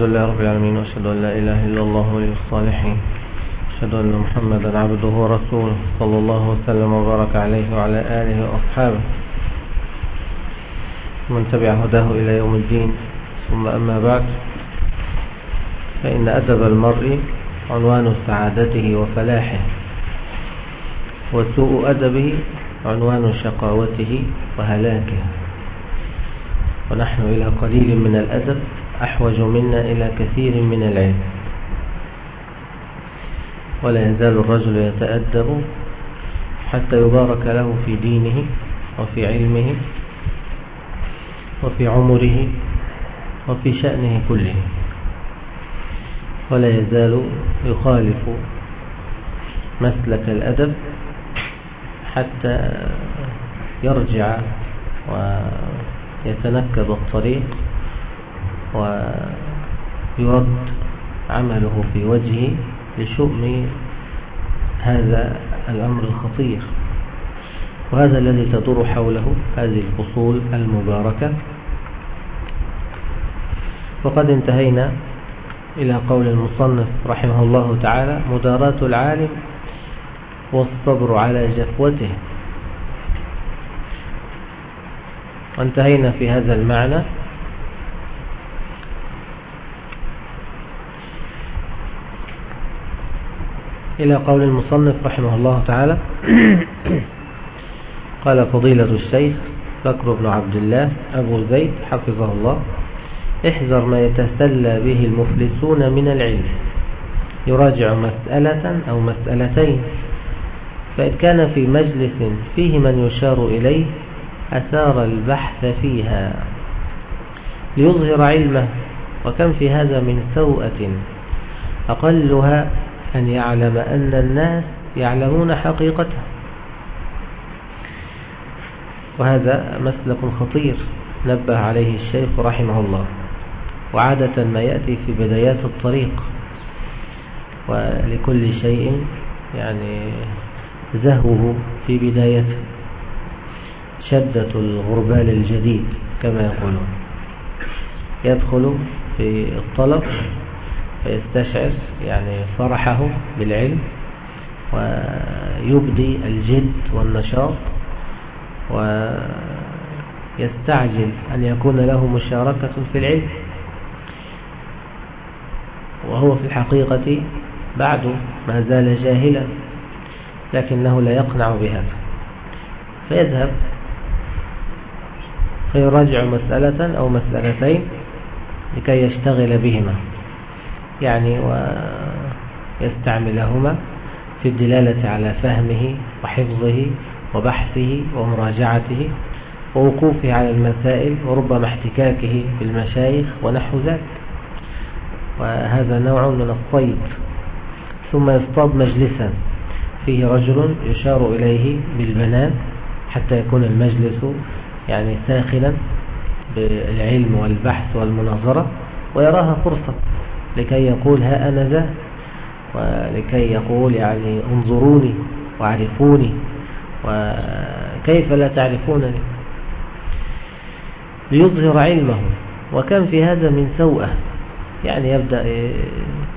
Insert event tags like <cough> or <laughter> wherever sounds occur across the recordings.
الحمد لله رب العالمين وأشهد أن لا إله إلا الله ولي الصالحين. أشهد أن محمدا عبده ورسوله صلى الله وسلم وبارك عليه وعلى آله وأصحابه. ومن تبع هداه إلى يوم الدين. ثم أما بعد فإن أدب المرء عنوان سعادته وفلاحه وسوء أدبه عنوان شقاوته وهلاكه. ونحن إلى قليل من الأدب. أحوج منا إلى كثير من العلم. ولا يزال الرجل يتأدب حتى يبارك له في دينه وفي علمه وفي عمره وفي شأنه كله. ولا يزال يخالف مسلك الأدب حتى يرجع ويتنكب الطريق ويرد عمله في وجهه لشؤم هذا الأمر الخطير. وهذا الذي تدور حوله هذه الفصول المباركة. وقد انتهينا إلى قول المصنف رحمه الله تعالى مداراة العالم والصبر على جفوته. وانتهينا في هذا المعنى. إلى قول المصنف رحمه الله تعالى. <coughs> قال فضيلة الشيخ بكر بن عبد الله أبو زيد حفظه الله. احذر ما يتسلى به المفلسون من العلم. يراجع مسألة أو مسألتين. فإن كان في مجلس فيه من يشار إليه أثار البحث فيها. ليظهر علمه وكم في هذا من سوءة أقلها أن يعلم أن الناس يعلمون حقيقته وهذا مسلك خطير نبه عليه الشيخ رحمه الله وعادة ما يأتي في بدايات الطريق ولكل شيء يعني زهوه في بدايته. شدة الغربال الجديد كما يقولون. يدخل في الطلب فيستشعر يعني فرحه بالعلم ويبدي الجد والنشاط ويستعجل أن يكون له مشاركة في العلم. وهو في الحقيقة بعد ما زال جاهلا لكنه لا يقنع بهذا. فيذهب فيراجع مسألة أو مسألتين لكي يشتغل بهما. يعني ويستعملهما في الدلالة على فهمه وحفظه وبحثه ومراجعته ووقوفه على المسائل وربما احتكاكه بالمشايخ ونحو ذلك. وهذا نوع من الصيد. ثم يصطاد مجلسا. فيه رجل يشار إليه بالبنان حتى يكون المجلس يعني ساخنا بالعلم والبحث والمناظرة ويراها فرصة. لكي يقول ها أنا ذا ولكي يقول يعني انظروني واعرفوني وكيف لا تعرفونني؟ ليظهر علمه. وكان في هذا من سوءة يعني يبدأ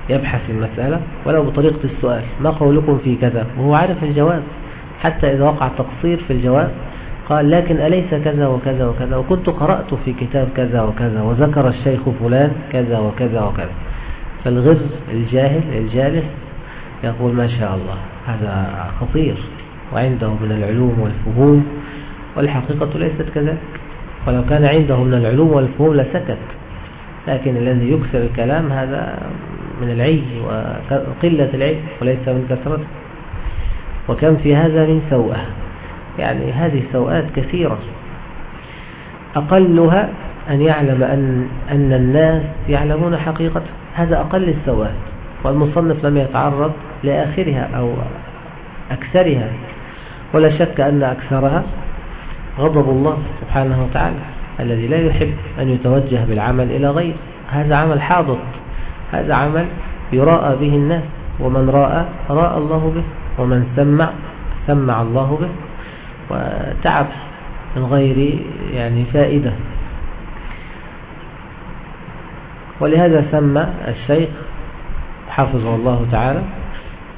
يبحث المسألة ولو بطريقة السؤال ما قولكم في كذا؟ وهو عارف الجواب حتى إذا وقع تقصير في الجواب قال لكن أليس كذا وكذا وكذا؟ وكنت قرأت في كتاب كذا وكذا وذكر الشيخ فلان كذا وكذا وكذا. فالغز الجاهل الجالس يقول ما شاء الله هذا خطير وعنده من العلوم والفهوم والحقيقة ليست كذلك ولو كان عنده من العلوم والفهوم لسكت لكن الذي يكثر الكلام هذا من العي وقلة العلم وليس من كثرته وكم في هذا من سوءة يعني هذه سوءات كثيرة أقلها أن يعلم أن, أن الناس يعلمون حقيقته هذا أقل السواد والمصنف لم يتعرض لآخرها أو أكثرها ولا شك أن أكثرها غضب الله سبحانه وتعالى الذي لا يحب أن يتوجه بالعمل إلى غير هذا عمل حاضر هذا عمل يراءى به الناس ومن راى راى الله به ومن سمع سمع الله به وتعب من غير يعني فائدة. ولهذا سمى الشيخ حفظه الله تعالى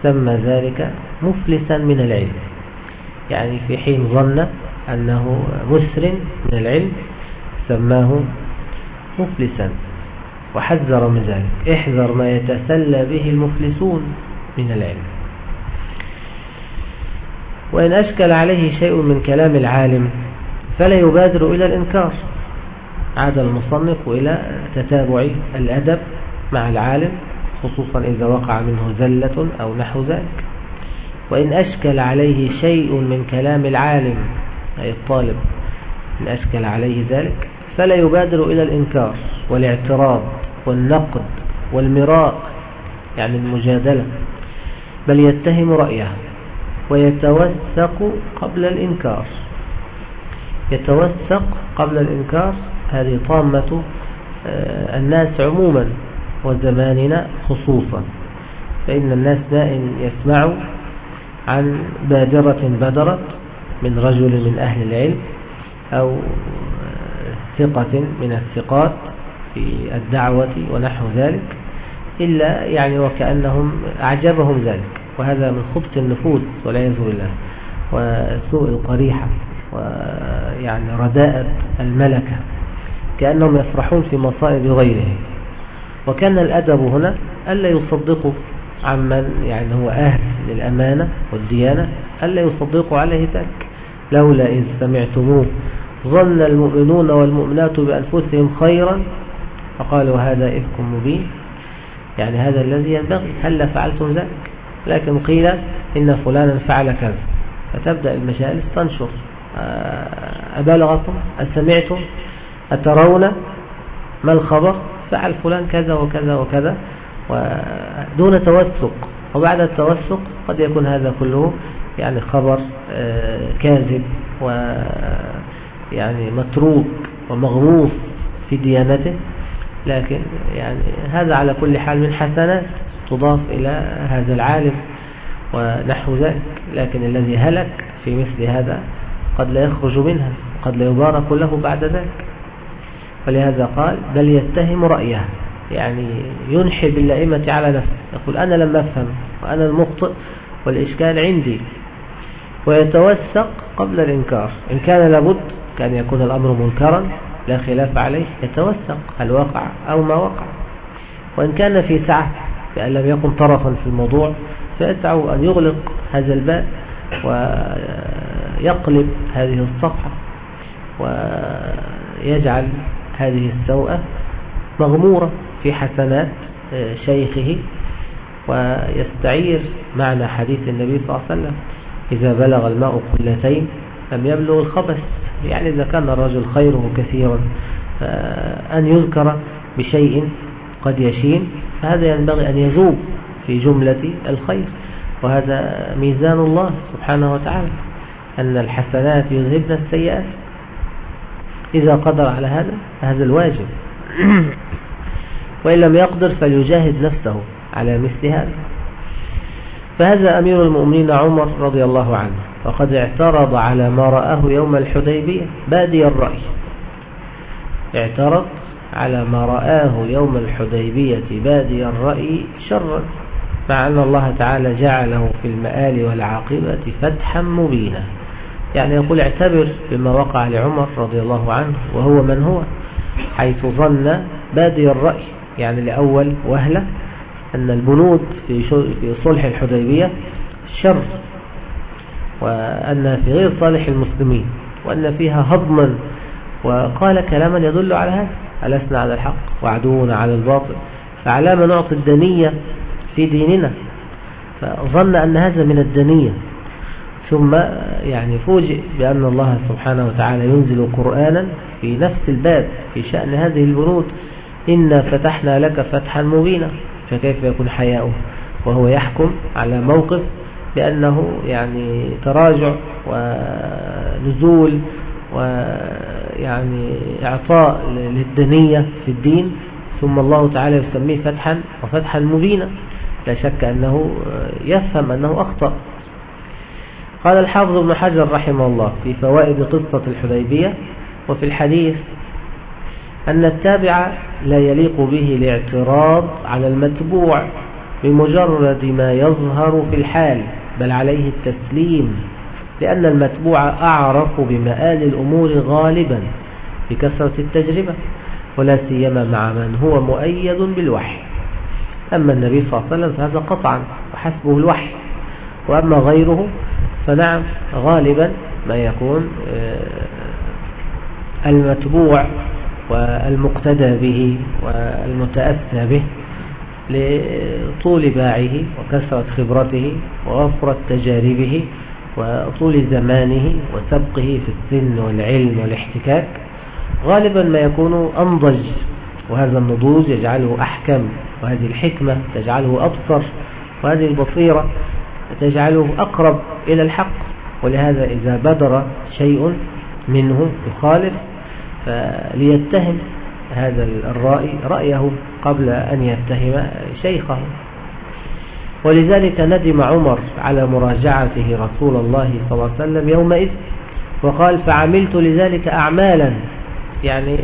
سمى ذلك مفلسا من العلم. يعني في حين ظن أنه مسر من العلم سماه مفلسا. وحذر من ذلك. احذر ما يتسلى به المفلسون من العلم. وإن أشكل عليه شيء من كلام العالم فلا يبادر إلى الإنكار. عاد المصنف إلى تتابع الأدب مع العالم خصوصا إذا وقع منه زلة أو نحو ذلك. وإن أشكل عليه شيء من كلام العالم أي الطالب إن أشكل عليه ذلك فلا يبادر إلى الإنكار والاعتراض والنقد والمراء يعني المجادلة بل يتهم رأيه ويتوثق قبل الإنكار. يتوثق قبل الإنكار هذه طامة آه، الناس عموما وزماننا خصوصا. فإن الناس دائم يسمعوا عن بادرة بدرت من رجل من أهل العلم أو آه، ثقة من الثقات في الدعوة ونحو ذلك إلا يعني وكأنهم أعجبهم ذلك. وهذا من خبث النفوس والعياذ بالله وسوء القريحة ويعني رداءة الملكة. كأنهم يفرحون في مصائب غيرهم. وكان الأدب هنا ألا يصدقوا عمن يعني هو أهل للأمانة والديانة ألا يصدقوا عليه ذلك. لولا إذ سمعتموه ظن المؤمنون والمؤمنات بأنفسهم خيرا فقالوا هذا إفك مبين. يعني هذا الذي ينبغي. هل فعلتم ذلك؟ لكن قيل إن فلانا فعل كذا. فتبدأ المجالس تنشر. آه، أبلغكم أسمعتم؟ أترون ما الخبر؟ فعل فلان كذا وكذا وكذا ودون توثق وبعد التوثق قد يكون هذا كله يعني خبر آه، كاذب ويعني متروك ومغموس في ديانته. لكن يعني هذا على كل حال من حسنات تضاف إلى هذا العالم ونحو ذلك. لكن الذي هلك في مثل هذا قد لا يخرج منها وقد لا يبارك له بعد ذلك. ولهذا قال بل يتهم رأيه يعني ينحي باللائمة على نفسه يقول أنا لم أفهم وأنا المخطئ والإشكال عندي ويتوثق قبل الإنكار إن كان لابد كان يكون الأمر منكرا لا خلاف عليه يتوثق هل وقع أو ما وقع وإن كان في سعة بأن لم يكن طرفا في الموضوع فيسعى أن يغلق هذا الباب ويقلب هذه الصفحة ويجعل هذه السوءة مغمورة في حسنات آه، شيخه ويستعير معنى حديث النبي صلى الله عليه وسلم إذا بلغ الماء قلتين لم يبلغ الخبث. يعني إذا كان الرجل خيره كثيرا أن يذكر بشيء قد يشين فهذا ينبغي أن يذوب في جملة الخير. وهذا ميزان الله سبحانه وتعالى أن الحسنات يذهبن السيئات. إذا قدر على هذا هذا الواجب. <clears throat> وإن لم يقدر فليجاهد نفسه على مثل هذا. فهذا أمير المؤمنين عمر رضي الله عنه. فقد اعترض على ما رآه يوم الحديبية. بادي الرأي. اعترض على ما رآه يوم الحديبية. بادي الرأي شرا. مع أن الله تعالى جعله في المآل والعاقبة فتحا مبينا. يعني يقول اعتبر بما وقع لعمر رضي الله عنه وهو من هو حيث ظن بادي الرأي يعني لأول وهلة أن البنود في صلح الحديبية شر وأن في غير صالح المسلمين وأن فيها هضما وقال كلاما يدل على هذا ألسنا على الحق وعدونا على الباطل فعلى ما نعطي الدنية في ديننا فظن أن هذا من الدنية. ثم يعني فوجئ بأن الله سبحانه وتعالى ينزل قرآنا في نفس الباب في شأن هذه البنود إنا فتحنا لك فتحا مبينا فكيف يكون حياؤه؟ وهو يحكم على موقف بأنه يعني تراجع ونزول ويعني إعطاء للدنية في الدين. ثم الله تعالى يسميه فتحا وفتحا مبينا. لا شك أنه يفهم أنه أخطأ. قال الحافظ ابن حجر رحمه الله في فوائد قصة الحديبية وفي الحديث أن التابع لا يليق به الاعتراض على المتبوع بمجرد ما يظهر في الحال بل عليه التسليم لأن المتبوع أعرف بمآل الأمور غالبا بكثرة التجربة ولا سيما مع من هو مؤيد بالوحي. أما النبي صلى الله عليه وسلم فهذا قطعا وحسبه الوحي وأما غيره فنعم غالبا ما يكون آه، المتبوع والمقتدى به والمتأسى به لطول باعه وكثرة خبرته وغفرة تجاربه وطول زمانه وسبقه في السن والعلم والاحتكاك. غالبا ما يكون أنضج وهذا النضوج يجعله أحكم وهذه الحكمة تجعله أبصر وهذه البصيرة تجعله أقرب إلى الحق. ولهذا إذا بدر شيء منه يخالف فليتهم هذا الرأي رأيه قبل أن يتهم شيخه. ولذلك ندم عمر على مراجعته رسول الله صلى الله عليه وسلم يومئذ وقال فعملت لذلك أعمالا. يعني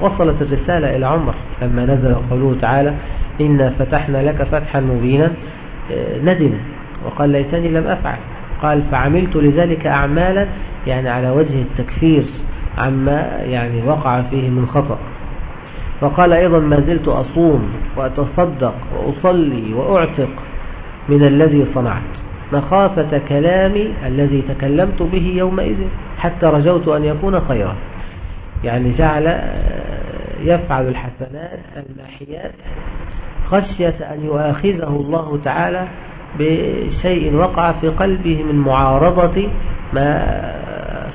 وصلت الرسالة إلى عمر لما نزل قوله تعالى إنا فتحنا لك فتحا مبينا. ندم. وقال ليتني لم أفعل. قال فعملت لذلك أعمالا يعني على وجه التكفير عما يعني وقع فيه من خطأ. وقال أيضا ما زلت أصوم وأتصدق وأصلي وأعتق من الذي صنعت. مخافة كلامي الذي تكلمت به يومئذ حتى رجوت أن يكون خيرا. يعني جعل يفعل الحسنات الماحيات خشية أن يؤاخذه الله تعالى بشيء وقع في قلبه من معارضة ما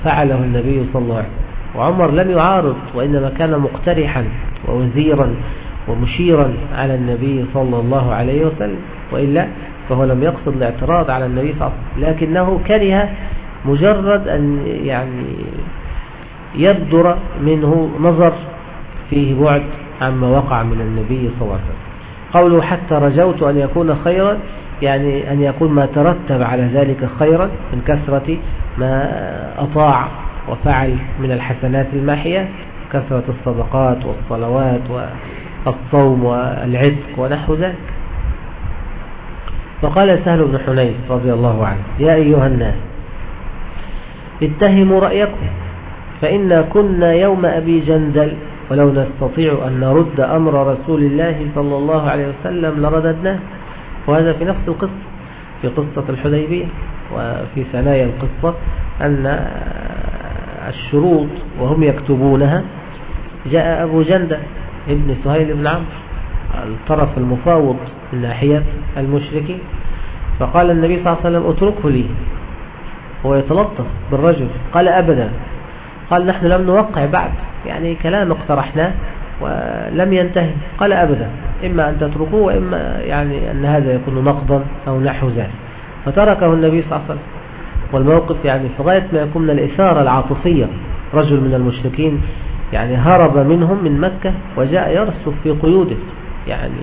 فعله النبي صلى الله عليه وسلم. وعمر لم يعارض وإنما كان مقترحا ووزيرا ومشيرا على النبي صلى الله عليه وسلم وإلا فهو لم يقصد الاعتراض على النبي صلى الله عليه وسلم. لكنه كره مجرد أن يعني يبدر منه نظر فيه بعد عما وقع من النبي صلى الله عليه وسلم. قوله حتى رجوت أن يكون خيرا يعني أن يكون ما ترتب على ذلك خيرا من كثرة ما أطاع وفعل من الحسنات الماحية كثرة الصدقات والصلوات والصوم والعتق ونحو ذلك. فقال سهل بن حنيف رضي الله عنه يا أيها الناس اتهموا رأيكم فإنا كنا يوم أبي جندل ولو نستطيع أن نرد أمر رسول الله صلى الله عليه وسلم لرددناه. وهذا في نفس القصة في قصة الحديبية وفي ثنايا القصة أن الشروط وهم يكتبونها. جاء أبو جندة ابن سهيل بن عمرو الطرف المفاوض من ناحية المشركين فقال النبي صلى الله عليه وسلم اتركه لي. هو يتلطف بالرجل قال أبدا. قال نحن لم نوقع بعد. يعني كلام اقترحناه ولم ينتهي قال أبدا. إما أن تتركوه وإما يعني أن هذا يكون نقضا أو نحو ذلك. فتركه النبي صلى الله عليه وسلم. والموقف يعني في غاية ما يكون من الإثارة العاطفية. رجل من المشركين يعني هرب منهم من مكة وجاء يرسف في قيوده. يعني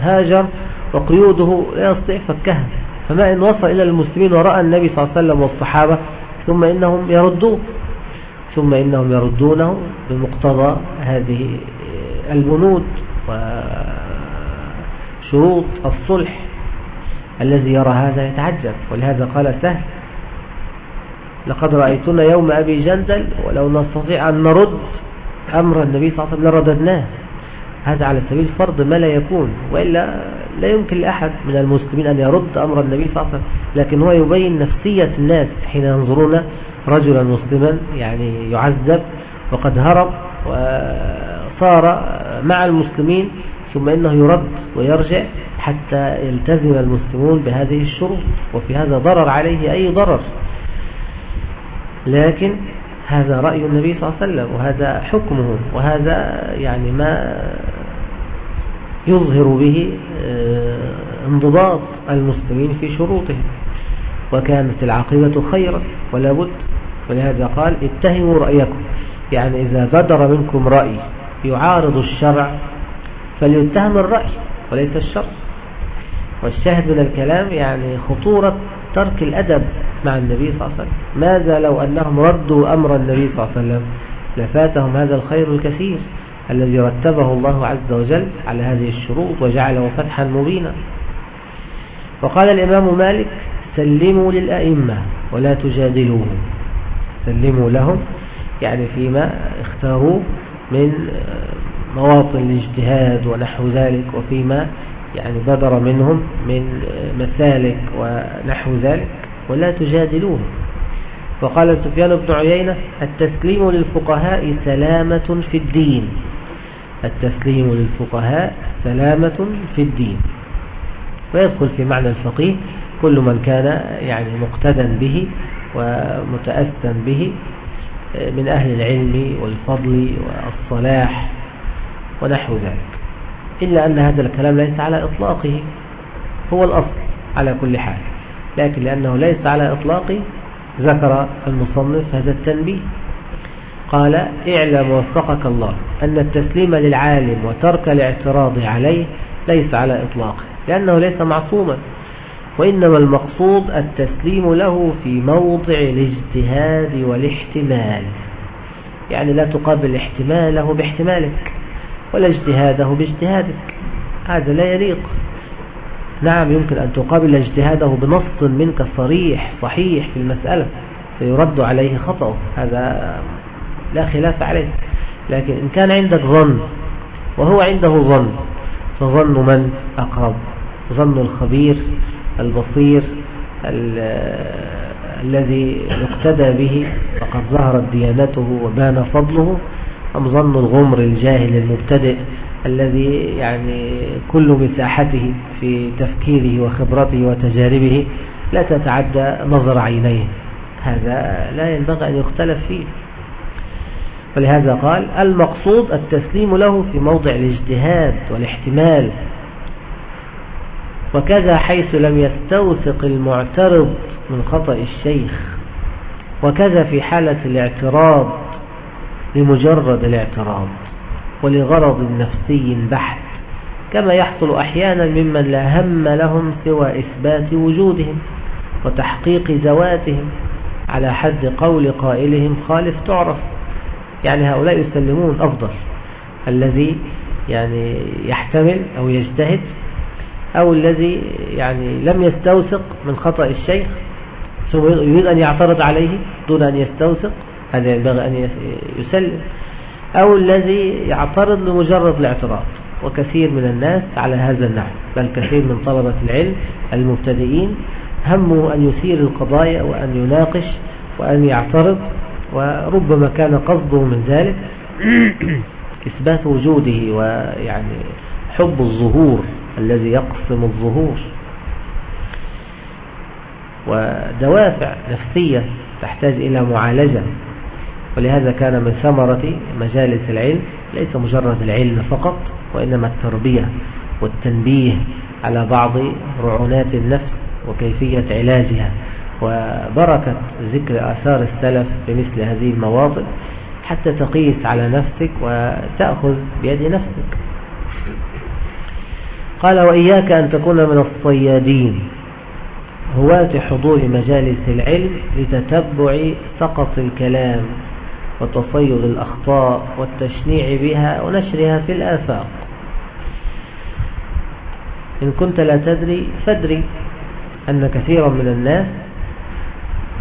هاجر وقيوده لا يستطيع فكها. فما إن وصل إلى المسلمين ورأى النبي صلى الله عليه وسلم والصحابة ثم إنهم يردوه. ثم إنهم يردونه بمقتضى هذه البنود وشروط الصلح الذي يرى هذا يتعجب ولهذا قال سهل لقد رأيتنا يوم أبي جندل ولو نستطيع أن نرد أمر النبي صلى الله عليه وسلم لرددناه. هذا على سبيل فرض ما لا يكون وإلا لا يمكن لأحد من المسلمين أن يرد أمر النبي صلى الله عليه وسلم لكن هو يبين نفسية الناس حين ينظرون رجلا مسلما يعني يعذب وقد هرب وصار مع المسلمين ثم إنه يرد ويرجع حتى يلتزم المسلمون بهذه الشروط وفي هذا ضرر عليه أي ضرر. لكن هذا رأي النبي صلى الله عليه وسلم وهذا حكمه وهذا يعني ما يظهر به آه، انضباط المسلمين في شروطهم. وكانت العاقبة خيرا ولا بد. ولهذا قال اتهموا رأيكم. يعني إذا بدر منكم رأي يعارض الشرع فليتهم الرأي وليس الشرع والشاهد من الكلام يعني خطورة ترك الأدب مع النبي صلى الله عليه وسلم. ماذا لو أنهم ردوا أمر النبي صلى الله عليه وسلم؟ لفاتهم هذا الخير الكثير الذي رتبه الله عز وجل على هذه الشروط وجعله فتحا مبينا. وقال الإمام مالك سلموا للأئمة ولا تجادلوهم. سلموا لهم يعني فيما اختاروه من مواطن الاجتهاد ونحو ذلك وفيما يعني بدر منهم من مسالك ونحو ذلك ولا تجادلوهم. وقال سفيان بن عيينة التسليم للفقهاء سلامة في الدين. التسليم للفقهاء سلامة في الدين. ويدخل في معنى الفقيه كل من كان يعني مقتدا به ومتأثا به من أهل العلم والفضل والصلاح. ونحو ذلك. إلا أن هذا الكلام ليس على إطلاقه هو الأصل على كل حال لكن لأنه ليس على إطلاقه ذكر المصنف هذا التنبيه. قال اعلم وفقك الله أن التسليم للعالم وترك الاعتراض عليه ليس على إطلاقه لأنه ليس معصوما وإنما المقصود التسليم له في موضع الاجتهاد والاحتمال. يعني لا تقابل احتماله باحتمالك. ولا اجتهاده باجتهادك. هذا لا يليق. نعم يمكن أن تقابل اجتهاده بنص منك صريح صحيح في المسألة فيرد عليه خطأه. هذا لا خلاف عليه. لكن إن كان عندك ظن وهو عنده ظن فظن من؟ أقرب. ظن الخبير البصير الذي يقتدى به فقد ظهرت ديانته وبان فضله. أم ظن الغمر الجاهل المبتدئ الذي يعني كل مساحته في تفكيره وخبرته وتجاربه لا تتعدى نظر عينيه؟ هذا لا ينبغي أن يختلف فيه. ولهذا قال المقصود التسليم له في موضع الاجتهاد والاحتمال. وكذا حيث لم يستوثق المعترض من خطأ الشيخ. وكذا في حالة الاعتراض لمجرد الاعتراض ولغرض نفسي بحت كما يحصل أحيانا ممن لا هم لهم سوى إثبات وجودهم وتحقيق ذواتهم على حد قول قائلهم خالف تعرف. يعني هؤلاء يسلمون أفضل الذي يعني يحتمل أو يجتهد أو الذي يعني لم يستوثق من خطأ الشيخ ثم يريد أن يعترض عليه دون أن يستوثق. هذا ينبغي أن يسلم. أو الذي يعترض لمجرد الاعتراض. وكثير من الناس على هذا النحو. بل كثير من طلبة العلم المبتدئين همه أن يثير القضايا وأن يناقش وأن يعترض. وربما كان قصده من ذلك <clears throat> إثبات وجوده ويعني حب الظهور الذي يقسم الظهور. ودوافع نفسية تحتاج إلى معالجة. ولهذا كان من ثمرة مجالس العلم ليس مجرد العلم فقط وإنما التربية والتنبيه على بعض رعونات النفس وكيفية علاجها. وبركة ذكر آثار السلف بمثل هذه المواطن حتى تقيس على نفسك وتأخذ بيد نفسك. قال وإياك أن تكون من الصيادين. هواة حضور مجالس العلم لتتبع سقط الكلام. وتصيد الأخطاء والتشنيع بها ونشرها في الآفاق. إن كنت لا تدري فادري أن كثيرا من الناس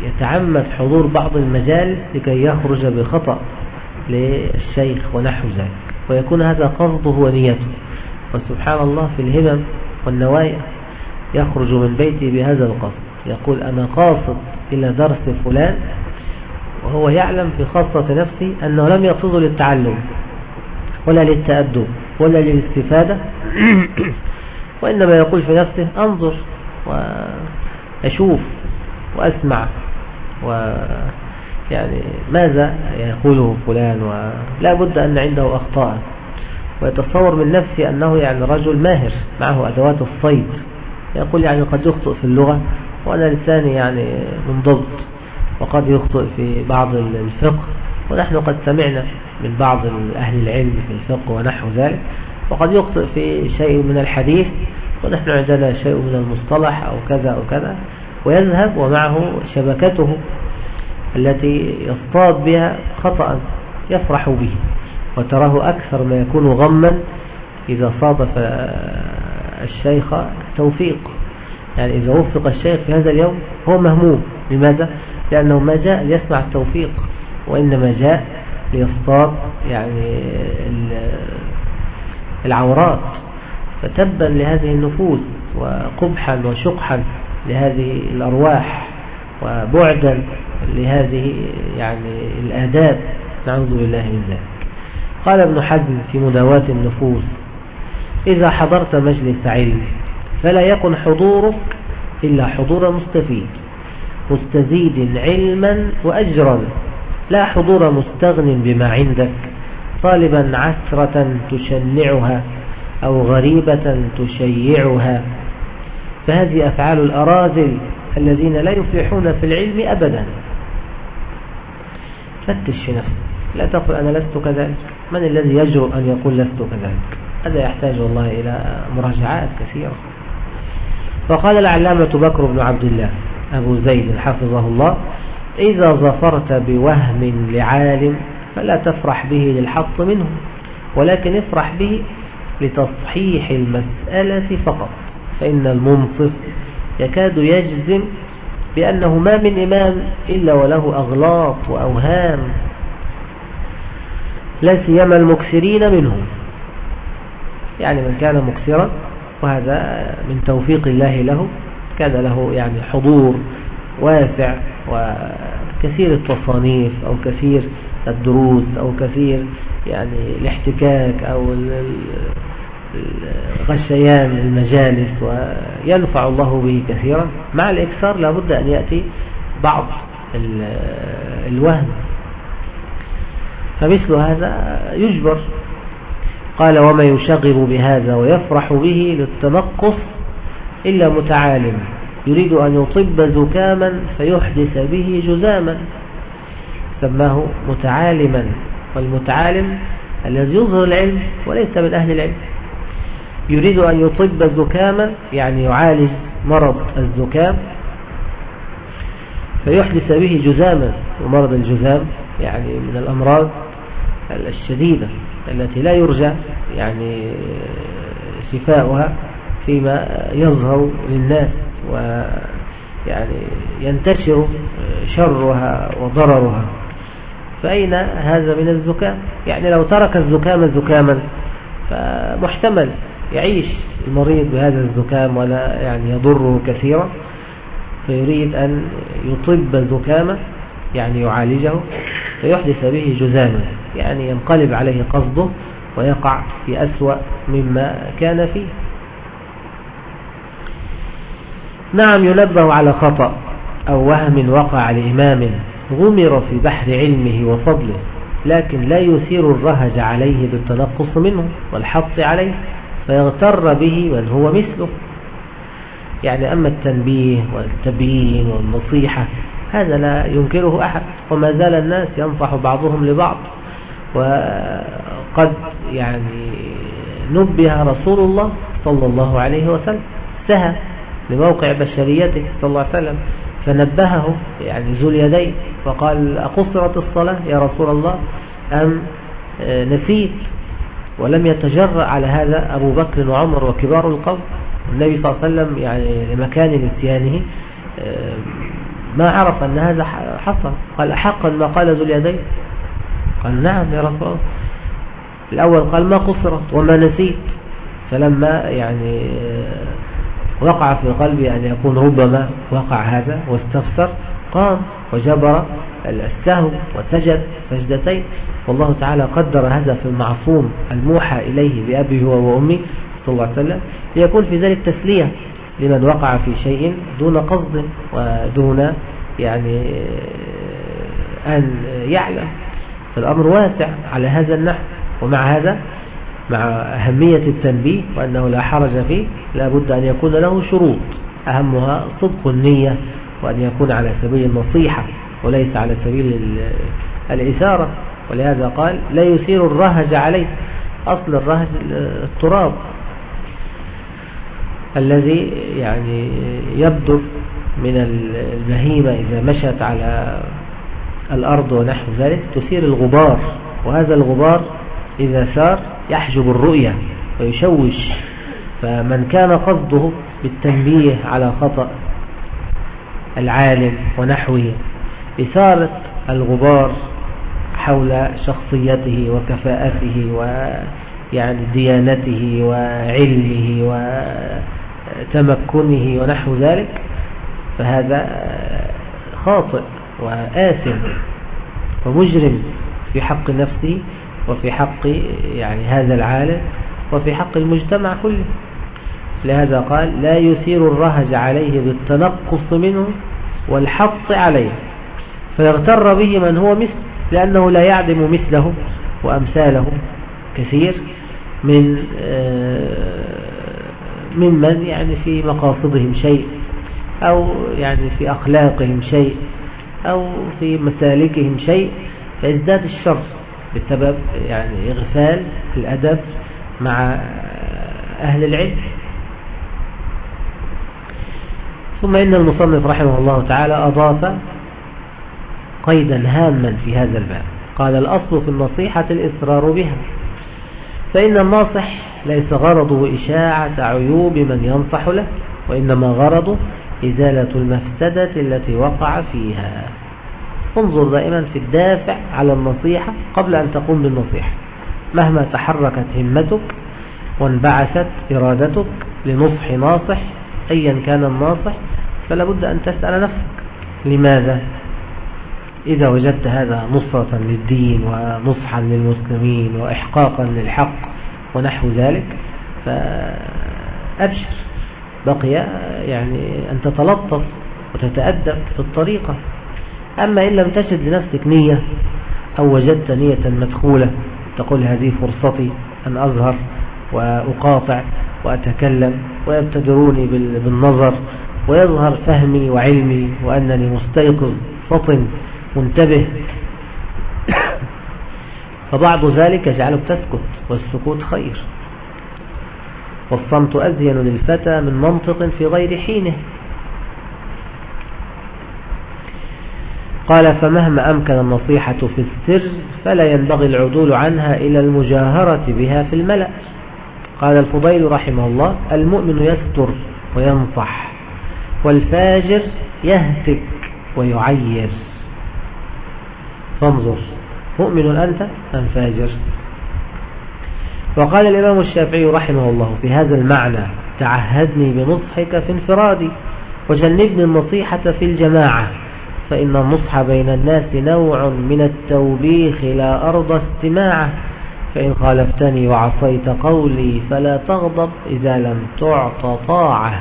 يتعمد حضور بعض المجالس لكي يخرج بخطأ للشيخ ونحو ذلك ويكون هذا قصده ونيته. وسبحان الله في الهمم والنوايا يخرج من بيتي بهذا القصد. يقول أنا قاصد إلى درس فلان وهو يعلم في خاصة نفسه أنه لم يقصد للتعلم ولا للتأدب ولا للاستفادة. <clears throat> وإنما يقول في نفسه أنظر وأشوف وأسمع ويعني ماذا يقوله فلان ولا بد أن عنده أخطاء. ويتصور من نفسه أنه يعني رجل ماهر معه أدوات الصيد. يقول يعني قد يخطئ في اللغة وأنا لساني يعني منضبط. وقد يخطئ في بعض الفقه ونحن قد سمعنا من بعض أهل العلم في الفقه ونحو ذلك وقد يخطئ في شيء من الحديث ونحن عندنا شيء من المصطلح أو كذا أو كذا ويذهب ومعه شبكته التي يصطاد بها خطأ يفرح به وتراه أكثر ما يكون غما إذا صادف الشيخ توفيق يعني إذا وفق الشيخ في هذا اليوم هو مهموم لماذا؟ لأنه ما جاء ليسمع التوفيق وإنما جاء ليصطاد يعني العورات فتبا لهذه النفوس وقبحا وشقحا لهذه الأرواح وبعدا لهذه يعني الآداب. نعوذ بالله من ذلك. قال ابن حزم في مداواة النفوس إذا حضرت مجلس علم فلا يكن حضورك إلا حضور مستفيد مستزيد علما وأجرا. لا حضور مستغن بما عندك. طالبا عسرة تشنعها أو غريبة تشيعها. فهذه أفعال الأراذل الذين لا يفلحون في العلم أبدا. فتش في نفسك. لا تقل أنا لست كذلك. من الذي يجرؤ أن يقول لست كذلك؟ هذا يحتاج والله إلى مراجعات كثيرة. فقال العلامة بكر بن عبد الله أبو زيد حفظه الله إذا ظفرت بوهم لعالم فلا تفرح به للحط منه ولكن افرح به لتصحيح المسألة فقط فإن المنصف يكاد يجزم بأنه ما من إمام إلا وله أغلاط وأوهام لا سيما المكسرين منهم. يعني من كان مكسرا وهذا من توفيق الله له. كان له يعني حضور واسع وكثير التصانيف أو كثير الدروس أو كثير يعني الاحتكاك أو غشيان المجالس وينفع الله به كثيرا. مع الإكثار لابد أن يأتي بعض الوهم فمثل هذا يجبر. قال وما يشغب بهذا ويفرح به للتنقص إلا متعالم يريد أن يطب زكاما فيحدث به جزاما. سماه متعالما؟ والمتعالم الذي يظهر العلم وليس من أهل العلم. يريد أن يطب زكاما يعني يعالج مرض الزكام فيحدث به جزاما. ومرض الجزام يعني من الأمراض الشديدة التي لا يرجى يعني شفاؤها. فيما يظهر للناس ويعني ينتشر شرها وضررها. فأين هذا من الزكام؟ يعني لو ترك الزكام زكاما فمحتمل يعيش المريض بهذا الزكام ولا يعني يضره كثيرا. فيريد أن يطب زكامه يعني يعالجه فيحدث به جزاما يعني ينقلب عليه قصده ويقع في أسوأ مما كان فيه. نعم ينبه على خطأ أو وهم وقع لإمام غمر في بحر علمه وفضله لكن لا يثير الرهج عليه بالتنقص منه والحط عليه فيغتر به من هو مثله. يعني أما التنبيه والتبيين والنصيحة هذا لا ينكره أحد وما زال الناس ينصح بعضهم لبعض. وقد يعني نبه رسول الله صلى الله عليه وسلم سهى لموقع بشريته صلى الله عليه وسلم فنبهه يعني ذو اليدين فقال أقصرت الصلاة يا رسول الله أم نسيت ولم يتجرأ على هذا أبو بكر وعمر وكبار القوم؟ النبي صلى الله عليه وسلم يعني لمكان نسيانه ما عرف أن هذا حصل. قال حقا ما قال ذو اليدين؟ قال نعم يا رسول الله. الأول قال ما قصرت وما نسيت. فلما يعني وقع في قلبي أن يكون ربما وقع هذا واستفسر قام وجبر السهو وسجد سجدتين. والله تعالى قدر هذا في المعصوم الموحى إليه بأبيه وأمي صلى الله عليه وسلم ليكون في ذلك تسلية لمن وقع في شيء دون قصد ودون يعني أن يعلم. فالأمر واسع على هذا النحو ومع هذا مع أهمية التنبيه وأنه لا حرج فيه لا بد أن يكون له شروط. أهمها صدق النية وأن يكون على سبيل النصيحة وليس على سبيل الإثارة ولهذا قال لا يثير الرهج عليه أصل الرهج التراب الذي يعني يبدر من البهيمة إذا مشت على الأرض ونحو ذلك تثير الغبار. وهذا الغبار إذا سار يحجب الرؤية ويشوش. فمن كان قصده بالتنبيه على خطأ العالم ونحوه إثارة الغبار حول شخصيته وكفاءته ويعني ديانته وعلمه وتمكنه ونحو ذلك فهذا خاطئ وآثم ومجرم في حق نفسه وفي حق يعني هذا العالم وفي حق المجتمع كله. لهذا قال لا يثير الرهج عليه بالتنقص منه والحط عليه فيغتر به من هو مثل لأنه لا يعدم مثله وأمثاله كثير من آه، ممن يعني في مقاصدهم شيء أو يعني في أخلاقهم شيء أو في مسالكهم شيء فيزداد الشر. بسبب يعني إغفال الأدب مع أهل العلم. ثم إن المصنف رحمه الله تعالى أضاف قيدا هاما في هذا الباب. قال الأصل في النصيحة الإصرار بها فإن الناصح ليس غرضه إشاعة عيوب من ينصح له وإنما غرضه إزالة المفسدة التي وقع فيها. انظر دائما في الدافع على النصيحة قبل أن تقوم بالنصيحة. مهما تحركت همتك وانبعثت إرادتك لنصح ناصح أيا كان الناصح فلا بد أن تسأل نفسك لماذا؟ إذا وجدت هذا نصرة للدين ونصحا للمسلمين وإحقاقا للحق ونحو ذلك فأبشر. بقي يعني أن تتلطف وتتأدب في الطريقة. أما إن لم تجد لنفسك نية أو وجدت نية مدخولة تقول هذه فرصتي أن أظهر وأقاطع وأتكلم ويبتدروني بالنظر ويظهر فهمي وعلمي وأنني مستيقظ فطن منتبه. <coughs> فبعض ذلك يجعلك تسكت والسكوت خير. والصمت أزين للفتى من منطق في غير حينه. قال فمهما أمكن النصيحة في السر فلا ينبغي العدول عنها إلى المجاهرة بها في الملأ. قال الفضيل رحمه الله المؤمن يستر وينصح والفاجر يهتك ويعير. فانظر مؤمن أنت أم فاجر؟ وقال الإمام الشافعي رحمه الله في هذا المعنى تعهدني بنصحك في انفرادي وجنبني النصيحة في الجماعة. فإن النصح بين الناس نوع من التوبيخ لا أرضى استماعه فإن خالفتني وعصيت قولي فلا تغضب إذا لم تعط طاعة.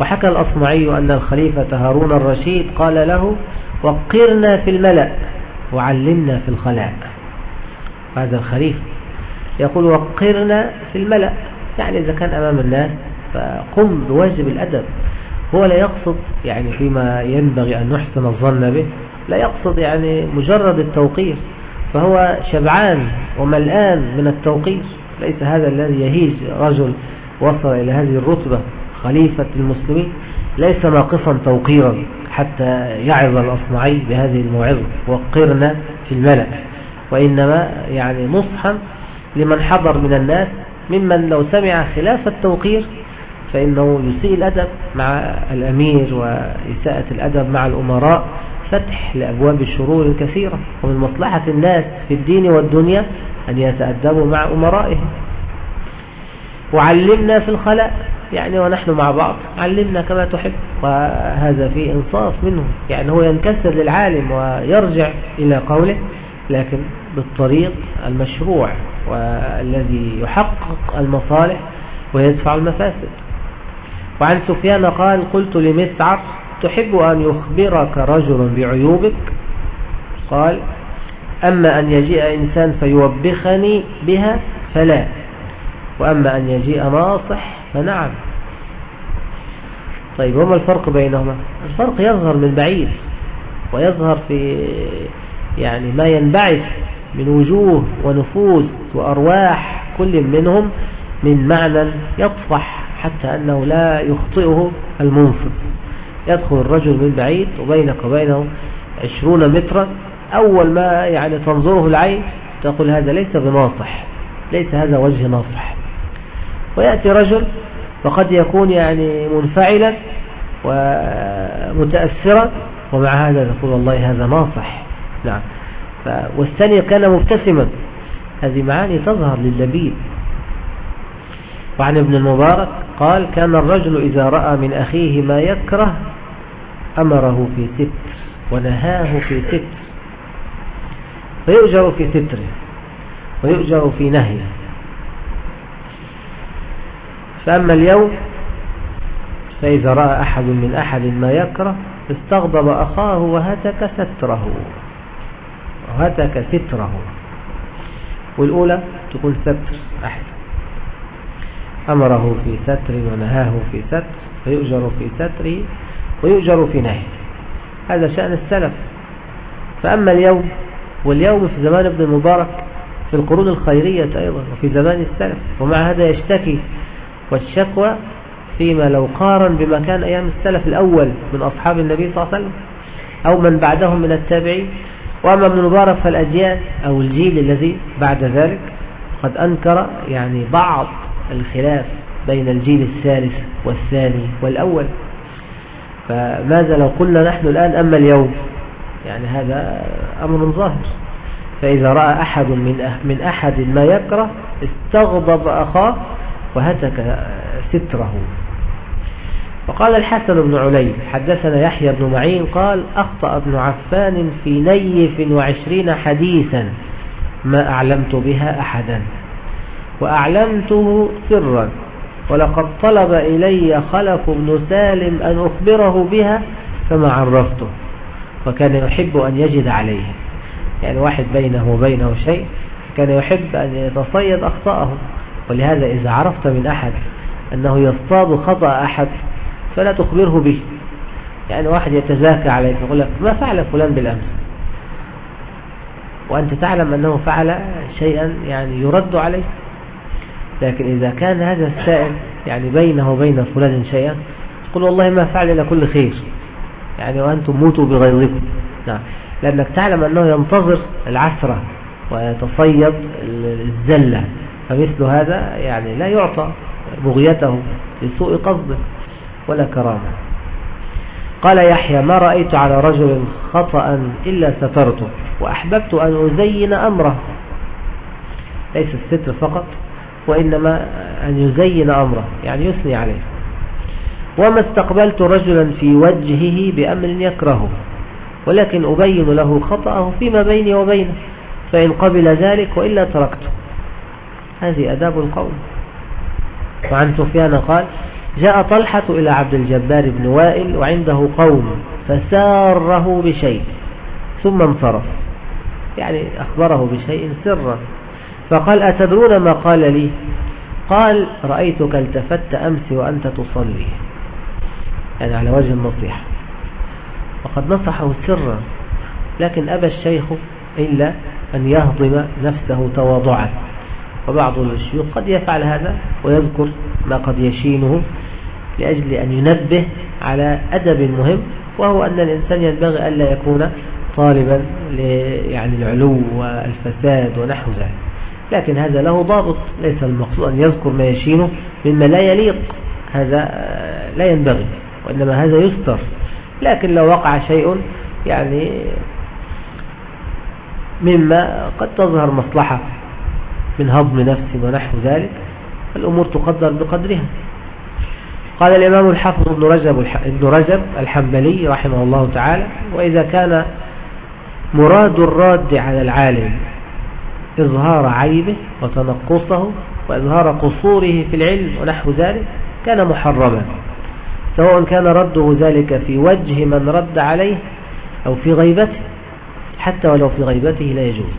وحكى الأصمعي أن الخليفة هارون الرشيد قال له وقرنا في الملأ وعلمنا في الخلاء. هذا الخليفة يقول وقرنا في الملأ. يعني إذا كان أمام الناس فقم بواجب الأدب. هو لا يقصد يعني فيما ينبغي أن نحسن الظن به لا يقصد يعني مجرد التوقير فهو شبعان وملآن من التوقير. ليس هذا الذي يهيج رجل وصل إلى هذه الرتبة خليفة المسلمين ليس ناقصا توقيرا حتى يعظ الأصمعي بهذه الموعظة وقرنا في الملأ. وإنما يعني نصحا لمن حضر من الناس ممن لو سمع خلاف التوقير فإنه يسيء الأدب مع الأمير وإساءة الأدب مع الأمراء. فتح لأبواب الشرور الكثيرة ومن مصلحة الناس في الدين والدنيا أن يتأدبوا مع أمرائهم. وعلمنا في الخلاء يعني ونحن مع بعض علمنا كما تحب. وهذا فيه إنصاف منه يعني هو ينكسر للعالم ويرجع إلى قوله لكن بالطريق المشروع والذي يحقق المصالح ويدفع المفاسد. وعن سفيان قال قلت لمسعر تحب أن يخبرك رجل بعيوبك؟ قال أما أن يجيء إنسان فيوبخني بها فلا وأما أن يجيء ناصح فنعم. طيب وما الفرق بينهما؟ الفرق يظهر من بعيد ويظهر في يعني ما ينبعث من وجوه ونفوس وأرواح كل منهم من معنى يطفح. حتى أنه لا يخطئه المنصف يدخل الرجل من بعيد وبينك وبينه عشرون مترا. أول ما يعني تنظره العين تقول هذا ليس بناصح ليس هذا وجه ناصح. ويأتي رجل وقد يكون يعني منفعلا ومتأثرا ومع هذا تقول والله هذا ناصح. نعم. والثاني كان مبتسما. هذه معاني تظهر للبيب وعن ابن المبارك قال كان الرجل إذا رأى من أخيه ما يكره أمره في ستر ونهاه في ستر فيؤجر في ستره ويؤجر في نهيه. فأما اليوم فإذا رأى أحد من أحد ما يكره استغضب أخاه وهتك ستره. وهتك ستره. والأولى تكون ستر أحد. أمره في ستر ونهاه في ستر فيؤجر في ستره ويؤجر في نهيه. هذا شأن السلف. فأما اليوم واليوم في زمان ابن المبارك في القرون الخيرية أيضا وفي زمان السلف ومع هذا يشتكي والشكوى فيما لو قارن بما كان أيام السلف الأول من أصحاب النبي صلى الله عليه وسلم أو من بعدهم من التابعين. وأما ابن المبارك فالأجيال أو الجيل الذي بعد ذلك قد أنكر يعني بعض الخلاف بين الجيل الثالث والثاني والأول. فماذا لو قلنا نحن الآن أما اليوم؟ يعني هذا أمر ظاهر. فإذا رأى أحد من من أحد ما يكره استغضب أخاه وهتك ستره. وقال الحسن بن علي حدثنا يحيى بن معين قال أخطأ ابن عفان في نيف وعشرين حديثا ما أعلمت بها أحدا. وأعلمته سرا. ولقد طلب إلي خلف بن سالم أن أخبره بها فما عرفته وكان يحب أن يجد عليه. يعني واحد بينه وبينه شيء كان يحب أن يتصيد أخطاءه. ولهذا إذا عرفت من أحد أنه يصطاد خطأ أحد فلا تخبره به. يعني واحد يتزاكى عليك يقول لك ما فعل فلان بالأمس؟ وأنت تعلم أنه فعل شيئا يعني يرد عليه لكن إذا كان هذا السائل يعني بينه وبين فلان شيئا تقول والله ما فعل إلى كل خير. يعني وأنتم موتوا بغيظكم. نعم. لأنك تعلم أنه ينتظر العثرة ويتصيد الزلة. فمثل هذا يعني لا يعطى بغيته لسوء قصده ولا كرامة. قال يحيى ما رأيت على رجل خطأ إلا سترته وأحببت أن أزين أمره. ليس الستر فقط وإنما أن يزين أمره يعني يثني عليه. وما استقبلت رجلا في وجهه بأمر يكرهه ولكن أبين له خطأه فيما بيني وبينه فإن قبل ذلك وإلا تركته. هذه أداب القول. وعن سفيان قال جاء طلحة إلى عبد الجبار بن وائل وعنده قوم فساره بشيء ثم انصرف. يعني أخبره بشيء سرا فقال أتدرون ما قال لي؟ قال رأيتك التفت أمس وأنت تصلي. يعني على وجه النصيحة. وقد نصحه سرا لكن أبى الشيخ إلا أن يهضم نفسه تواضعا. وبعض الشيوخ قد يفعل هذا ويذكر ما قد يشينه لأجل أن ينبه على أدب مهم وهو أن الإنسان ينبغي ألا يكون طالبا يعني العلو والفساد ونحو ذلك. لكن هذا له ضابط ليس المقصود أن يذكر ما يشينه مما لا يليق هذا لا ينبغي وإنما هذا يستر. لكن لو وقع شيء يعني مما قد تظهر مصلحة من هضم نفس ونحو ذلك الأمور تقدر بقدرها. قال الإمام الحافظ ابن رجب, ابن رجب الحنبلي رحمه الله تعالى وإذا كان مراد الراد على العالم إظهار عيبه وتنقصه وإظهار قصوره في العلم ونحو ذلك كان محرما سواء كان رده ذلك في وجه من رد عليه أو في غيبته حتى ولو في غيبته لا يجوز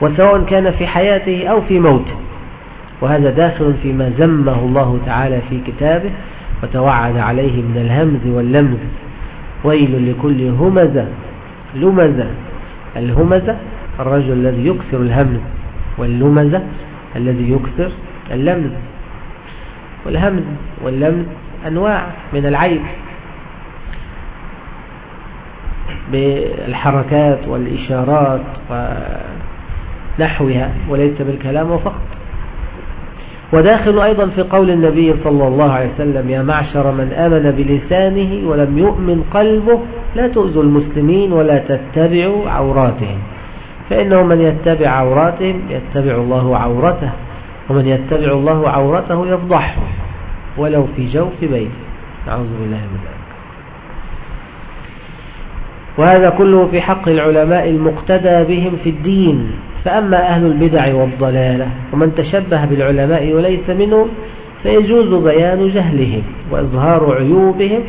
وسواء كان في حياته أو في موته وهذا داخل فيما زمه الله تعالى في كتابه وتوعد عليه من الهمز واللمز ويل لكل همزة لمزة الهمزة الرجل الذي يكثر الهمز واللمزة الذي يكثر اللمز. والهمز واللمز أنواع من العيب بالحركات والإشارات نحوها وليس بالكلام فقط. وداخل أيضا في قول النبي صلى الله عليه وسلم يا معشر من آمن بلسانه ولم يؤمن قلبه لا تؤذوا المسلمين ولا تتبعوا عوراتهم. فإنه من يتبع عوراتهم يتبع الله عورته ومن يتبع الله عورته يفضحه ولو في جوف بيته نعوذ بالله من ذلك. وهذا كله في حق العلماء المقتدى بهم في الدين. فأما أهل البدع والضلالة ومن تشبه بالعلماء وليس منهم فيجوز بيان جهلهم وإظهار عيوبهم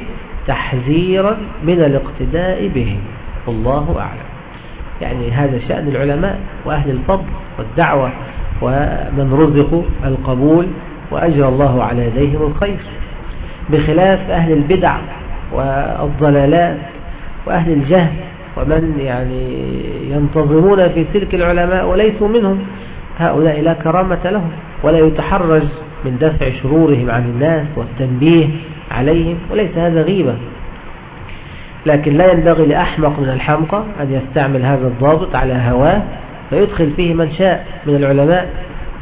تحذيرا من الاقتداء بهم. والله أعلم. يعني هذا شأن العلماء وأهل الفضل والدعوة ومن رزقوا القبول وأجرى الله على يديهم الخير بخلاف أهل البدع والضلالات وأهل الجهل ومن يعني ينتظمون في سلك العلماء وليسوا منهم هؤلاء لا كرامة لهم ولا يتحرج من دفع شرورهم عن الناس والتنبيه عليهم وليس هذا غيبة. لكن لا ينبغي لأحمق من الحمقى أن يستعمل هذا الضابط على هواه فيدخل فيه من شاء من العلماء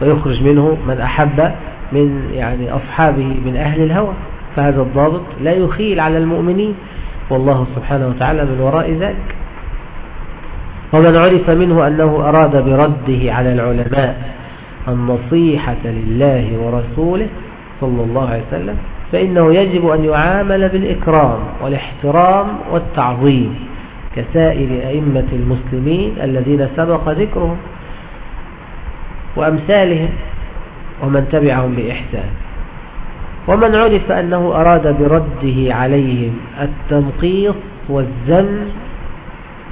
ويخرج منه من أحب من يعني أصحابه من أهل الهوى فهذا الضابط لا يخيل على المؤمنين والله سبحانه وتعالى من وراء ذلك ومن عرف منه أنه أراد برده على العلماء النصيحة لله ورسوله صلى الله عليه وسلم فإنه يجب أن يعامل بالإكرام والاحترام والتعظيم كسائر أئمة المسلمين الذين سبق ذكرهم وأمثالهم ومن تبعهم بإحسان. ومن عرف أنه أراد برده عليهم التنقيص والذم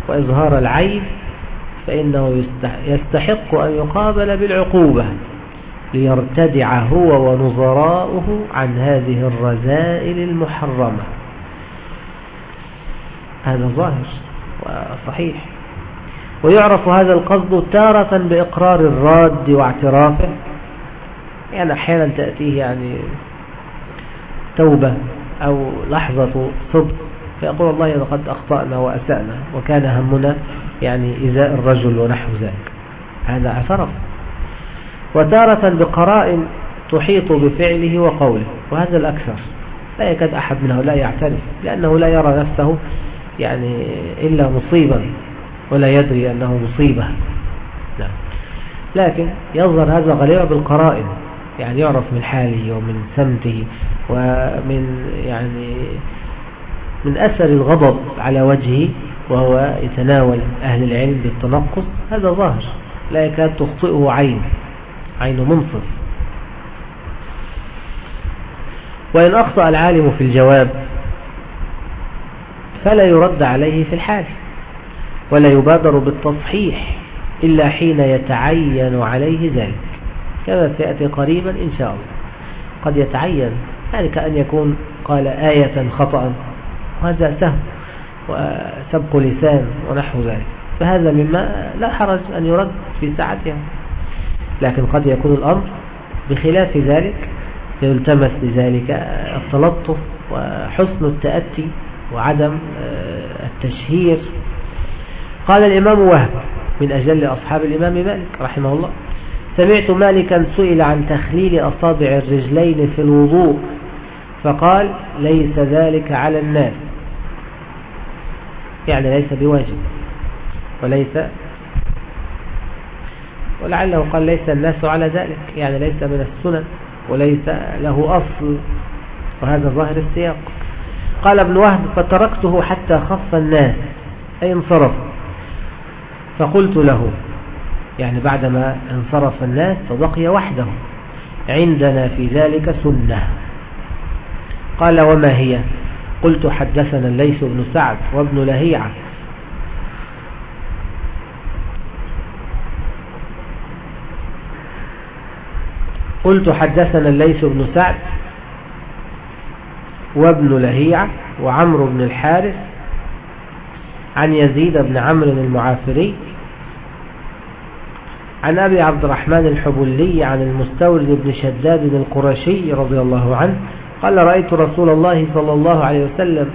وإظهار العيب فإنه يستحق أن يقابل بالعقوبة. ليرتدع هو ونظراؤه عن هذه الرذائل المحرمة. هذا ظاهر وصحيح. ويعرف هذا القصد تارة بإقرار الراد واعترافه. يعني أحيانا تأتيه يعني توبة أو لحظة صدق فيقول الله لقد أخطأنا وأسأنا وكان همنا يعني إزاء الرجل ونحو ذلك. هذا اعترف. وتارة بقرائن تحيط بفعله وقوله وهذا الأكثر. لا يكاد أحد من هؤلاء يعترف لأنه لا يرى نفسه يعني إلا مصيبا ولا يدري أنه مصيبة. لا. لكن يظهر هذا غالبا بالقرائن يعني يعرف من حاله ومن سمته ومن يعني من أثر الغضب على وجهه وهو يتناول أهل العلم بالتنقص هذا ظاهر. لا يكاد تخطئه عين. عين منصف. وإن أخطأ العالم في الجواب فلا يرد عليه في الحال ولا يبادر بالتصحيح إلا حين يتعين عليه ذلك. كما سيأتي قريبا إن شاء الله. قد يتعين ذلك أن يكون قال آية خطأ وهذا سهم وسبق لسان ونحو ذلك. فهذا مما لا حرج أن يرد في ساعتها. لكن قد يكون الأمر بخلاف ذلك يلتمس لذلك التلطف وحسن التأتي وعدم آه، التشهير. قال الإمام وهب من أجل أصحاب الإمام مالك رحمه الله سمعت مالكا سئل عن تخليل أصابع الرجلين في الوضوء فقال ليس ذلك على الناس. يعني ليس بواجب وليس ولعله قال ليس الناس على ذلك يعني ليس من السنن وليس له أصل وهذا ظاهر السياق. قال ابن وهب فتركته حتى خف الناس أي انصرف. فقلت له يعني بعدما انصرف الناس فبقي وحده عندنا في ذلك سنة. قال وما هي؟ قلت حدثنا الليث بن سعد وابن لهيعة قلت حدثنا الليث بن سعد وابن لهيعة وعمر بن الحارث عن يزيد بن عمرو المعافري عن أبي عبد الرحمن الحبلي عن المستورد بن شداد القرشي رضي الله عنه قال رأيت رسول الله صلى الله عليه وسلم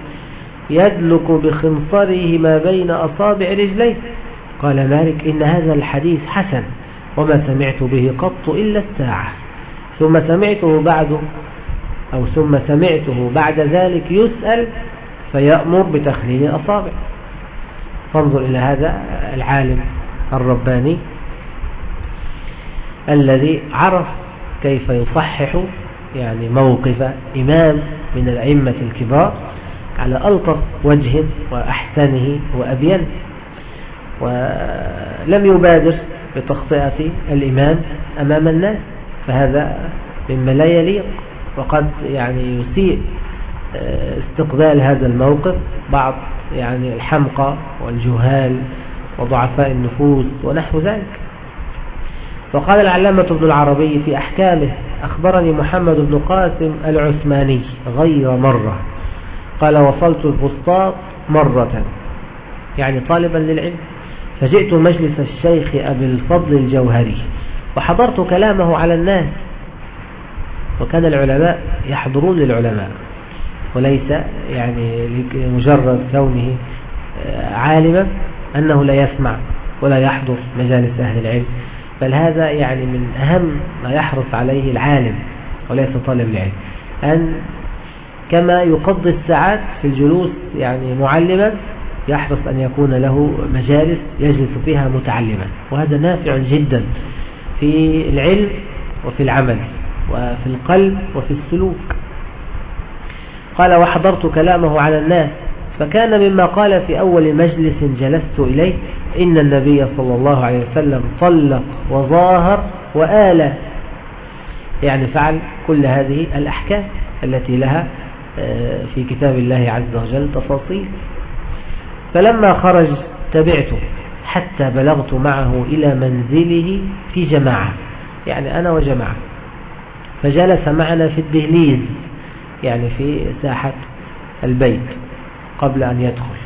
يدلك بخنصره ما بين أصابع رجليه قال مالك إن هذا الحديث حسن وما سمعت به قط إلا الساعة ثم سمعته بعد أو ثم سمعته بعد ذلك يسأل فيأمر بتخليل الأصابع. فانظر إلى هذا العالم الرباني الذي عرف كيف يصحح يعني موقف إمام من الأئمة الكبار على ألطف وجه وأحسنه وأبين. ولم يبادر بتخطئة الإمام أمام الناس. فهذا مما لا يليق وقد يعني يسيء آه، استقبال هذا الموقف بعض يعني الحمقى والجهال وضعفاء النفوس ونحو ذلك. وقال العلامة ابن العربي في أحكامه أخبرني محمد بن قاسم العثماني غير مرة. قال وصلت الفسطاط مرة. يعني طالبا للعلم. فجئت مجلس الشيخ أبي الفضل الجوهري. وحضرت كلامه على الناس. وكان العلماء يحضرون للعلماء وليس يعني مجرد كونه آه، عالما أنه لا يسمع ولا يحضر مجالس أهل العلم. بل هذا يعني من أهم ما يحرص عليه العالم وليس طالب العلم. أن كما يقضي الساعات في الجلوس يعني معلما يحرص أن يكون له مجالس يجلس فيها متعلما. وهذا نافع جدا. في العلم وفي العمل وفي القلب وفي السلوك. قال وحضرت كلامه على الناس فكان مما قال في أول مجلس جلست إليه إن النبي صلى الله عليه وسلم طلق وظاهر وآل. يعني فعل كل هذه الأحكام التي لها آه، في كتاب الله عز وجل تفاصيل. فلما خرج تبعته. حتى بلغت معه إلى منزله في جماعة يعني أنا وجماعة. فجلس معنا في الدهليز يعني في ساحة البيت قبل أن يدخل.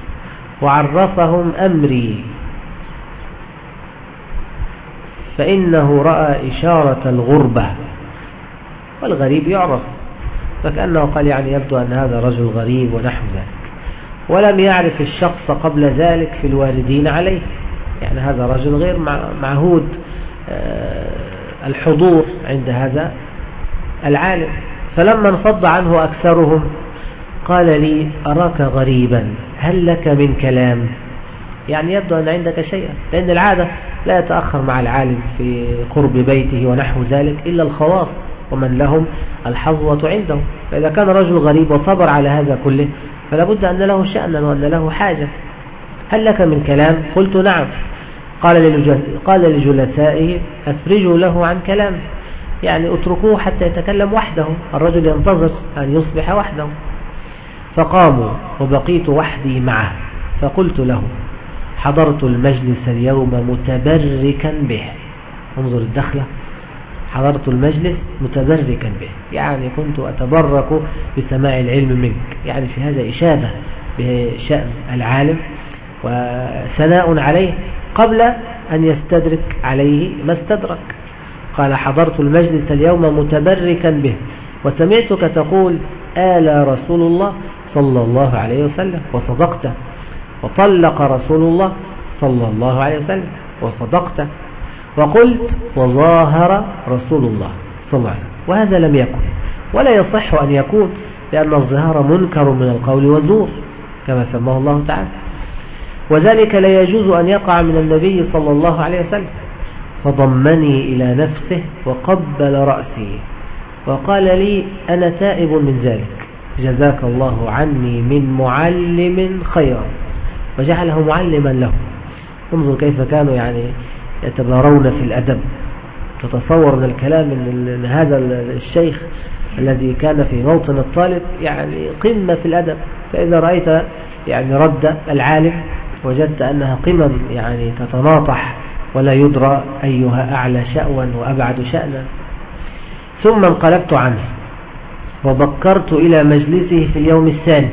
وعرفهم أمري. فإنه رأى إشارة الغربة. والغريب يعرف فكأنه قال يعني يبدو أن هذا رجل غريب ونحو ذلك. ولم يعرف الشخص قبل ذلك في الواردين عليه. يعني هذا رجل غير معهود آه، الحضور عند هذا العالم. فلما انفض عنه أكثرهم قال لي أراك غريبا هل لك من كلام؟ يعني يبدو أن عندك شيئا لأن العادة لا يتأخر مع العالم في قرب بيته ونحو ذلك إلا الخواص ومن لهم الحظوة عنده. فإذا كان رجل غريب وصبر على هذا كله فلا بد أن له شأنا وأن له حاجة. هل لك من كلام؟ قلت نعم. قال قال لجلسائه أفرجوا له عن كلام. يعني اتركوه حتى يتكلم وحده الرجل ينتظر أن يصبح وحده. فقاموا وبقيت وحدي معه فقلت له حضرت المجلس اليوم متبركا به. انظر الدخلة. حضرت المجلس متبركا به. يعني كنت أتبرك بسماع العلم منك. يعني في هذا إشابة بشأن العالم وثناء عليه قبل أن يستدرك عليه ما استدرك. قال حضرت المجلس اليوم متبركا به وسمعتك تقول آل رسول الله صلى الله عليه وسلم وصدقت. وطلق رسول الله صلى الله عليه وسلم وصدقت. وقلت وظاهر رسول الله صلى الله عليه وسلم. وهذا لم يكن. ولا يصح أن يكون لأن الظهار منكر من القول والزور كما سماه الله تعالى. وذلك لا يجوز أن يقع من النبي صلى الله عليه وسلم. فضمني إلى نفسه وقبل رأسي وقال لي أنا تائب من ذلك. جزاك الله عني من معلم خيرا. وجعله معلما له. انظر كيف كانوا يعني يتبارون في الأدب. تتصور من الكلام من هذا الشيخ الذي كان في موطن الطالب يعني قمة في الأدب. فإذا رأيت يعني رد العالم وجدت أنها قمم يعني تتناطح ولا يدرى أيها أعلى شأوا وأبعد شأنا. ثم انقلبت عنه وبكرت إلى مجلسه في اليوم الثاني